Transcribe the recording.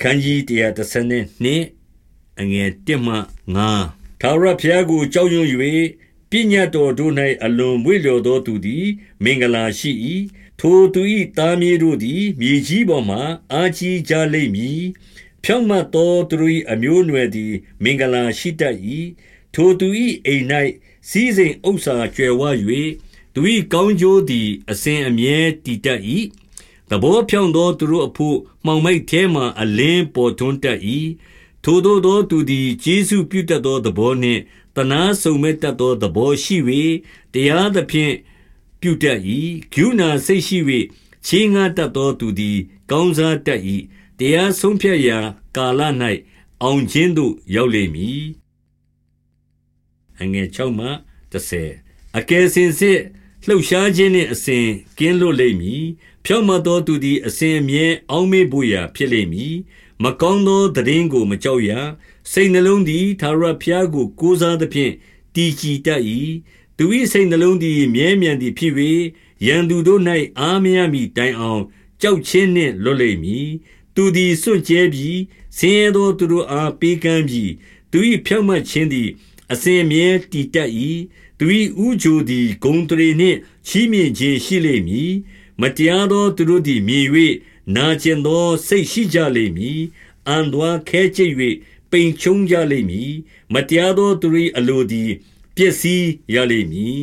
ခန်းကြီး132အငယ်1မှ9ထာဝရဘုရားကိုကြောက်ရွံ့၍ပညာတော်တို့၌အလွန်မွေ့လျော်သောသူသည် မင်္ဂလာရှိ၏ထိုသူ၏သားမြေးတို့သည် မြေကြီးပေါ်မှအာကြီးကြလိမ့်မည်ဖြောင့်မတ်သောသူတို့၏အမျိုးအနွယ်သည် မင်္ဂလာရှိတတ်၏ထိုသူ၏အိမ်၌စည်းစိမ်ဥစ္စာကြွယ်ဝ၍သူ၏ကောင်းကျိုးသည် အစဉ်အမြဲတည်တတ်၏ သဘောဖြောင့်သောသူတို့အဖို့မှောင်မိုက်ထဲမှအလင်းပေါ်ထွန်းတတ်၏ထိုသို့သောသူသည်ကျေးဇူးပြုတတ်သောသဘောနှင့်တနာစုံမဲ့တတ်သောသဘောရှိ၍တရားသဖြင့်ပြုတတ်၏ဂုဏစိတ်ရှိ၍ချေးငှားတတ်သောသူသည် ကောင်းစားတတ်၏တရားဆုံးဖြတ်ရာကာလ၌အောင်ခြင်းသို့ရောက်လိမ့်မည်အငယ်6မှ30အကယ်စင်စစ် လှုပ်ရှားခြင်းနှင့်အစဉ်ကင်းလွတ်လိမ့်မည်ဖြောင့်မတ်သောသူသည်အစဉ်အမြဲအောက်မေ့ဖို့ရာဖြစ်လိမ့်မည်မကောင်းသောသတင်းကိုမကြောက်ရစိတ်နှလုံးသည်သာရဘုရားကိုကိုးစားသဖြင့်တည်ကြည်တတ်၏သူ၏စိတ်နှလုံးသည်မြဲမြံသည်ဖြစ်၍ရန်သူတို့၌အားမရမီတိုင်အောင်ကြောက်ခြင်းနှင့်လွတ်လိမ့်မည်သူသည်စွန့်ကြဲပြီးဆင်းရဲသောသူတို့အားပေးကမ်းပြီးသူ၏ဖြောင့်မတ်ခြင်းသည် အစဉ်အမြဲတည်တတ်၏သူ၏ဥကြိုသည်ဂုံတရေနှင့်ချီးမြှင့်ခြင်းရှိလိမ့်မည်မတရားသောသူတို့သည်မြင်၍နာကျင်သောစိတ်ရှိကြလိမ့်မည်အံသွာခဲကျစ်၍ပိန်ချုံကြလိမ့်မည်မတရားသောသူ၏အလိုသည်ပျက်စီးရလိမ့်မည်